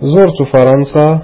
زرت فرنسا.